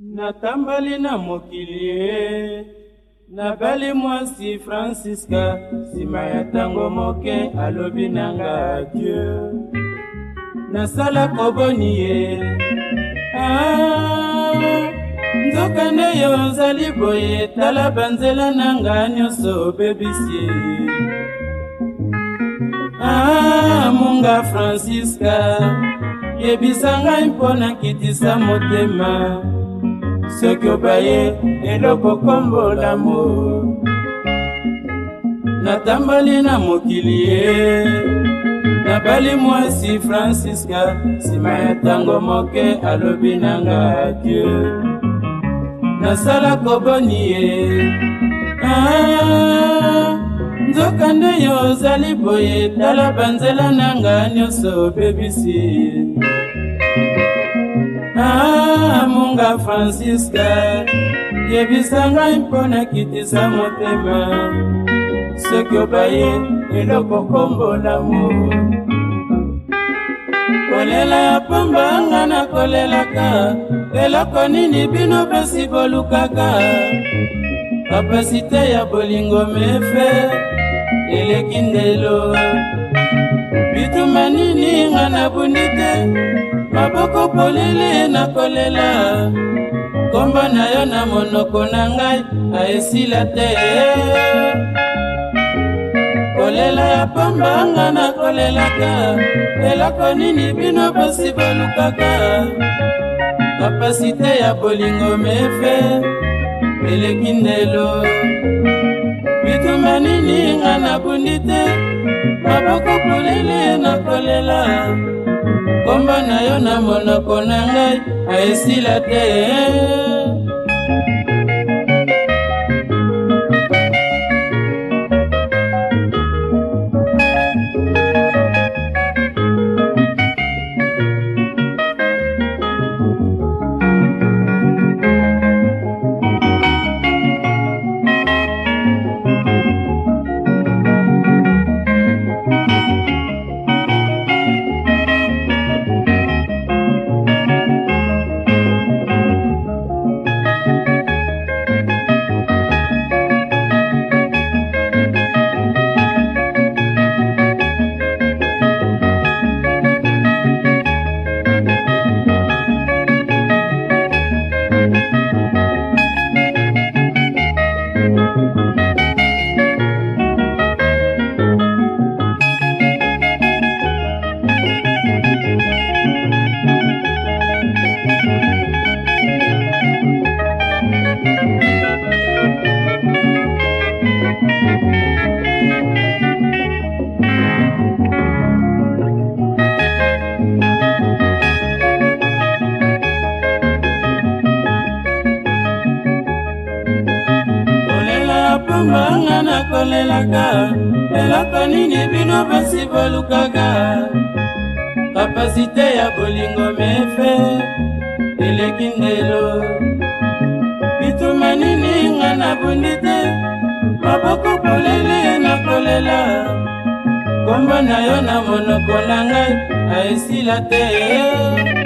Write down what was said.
natambali na mokili ye nabali mwasi fransiska nsima ya ntango moke alobi nanga dieu nasala koboni ye ah, nzoka nde yo ozali boye tala banzela nanga nyonso obebisi ah, monga fransiska yebisa ngai mpo nakitisa motema soki obaye eloko kombolamo natambali na mokili ye nabali mwasi fransiska nsima ya ntango moke alobi nanga adie nasala koboni ye ah, nzoka nde yo ozali boye tala banzela nanga nyonso obebisi ngonga fransiske yebisa ngai mpo nakitisa motema soki obaye eloko kombolamu kolela ya pamba nga na kolelaka eloko nini bino basi bolukaka kapasite ya bolingo mefe eleki ndelo bituma nini nga nabundi te maboko polele na kolela kombo na yo na monoko na ngai aesila te kolela ya pambanga na kolelaka eloko nini bino bosi bolukaka kapasite ya bolingo mefe eleki ndelo bituma nini nga nabundi te maboko polele na kolela ngomba na yo na monoko na ngai aesila te mbanga nakolelaka eloko nini bino basi bolukaka kapasite ya bolingo mefe eleki ndelo bituma nini nga nabundi te maboko polele nakolela kombo na yo na monoko na ngai aesila te